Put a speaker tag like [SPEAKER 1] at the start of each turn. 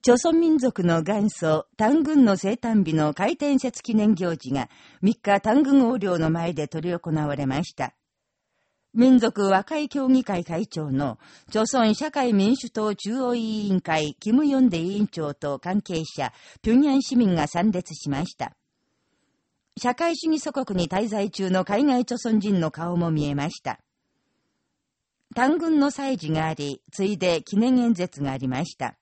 [SPEAKER 1] 朝鮮民族の元祖、単軍の生誕日の開店節記念行事が3日単軍横領の前で執り行われました。民族和解協議会会長の、朝鮮社会民主党中央委員会、キム・ヨンデ委員長と関係者、平壌市民が参列しました。社会主義祖国に滞在中の海外朝鮮人の顔も見えました。単軍の祭事があり、ついで記念演説がありました。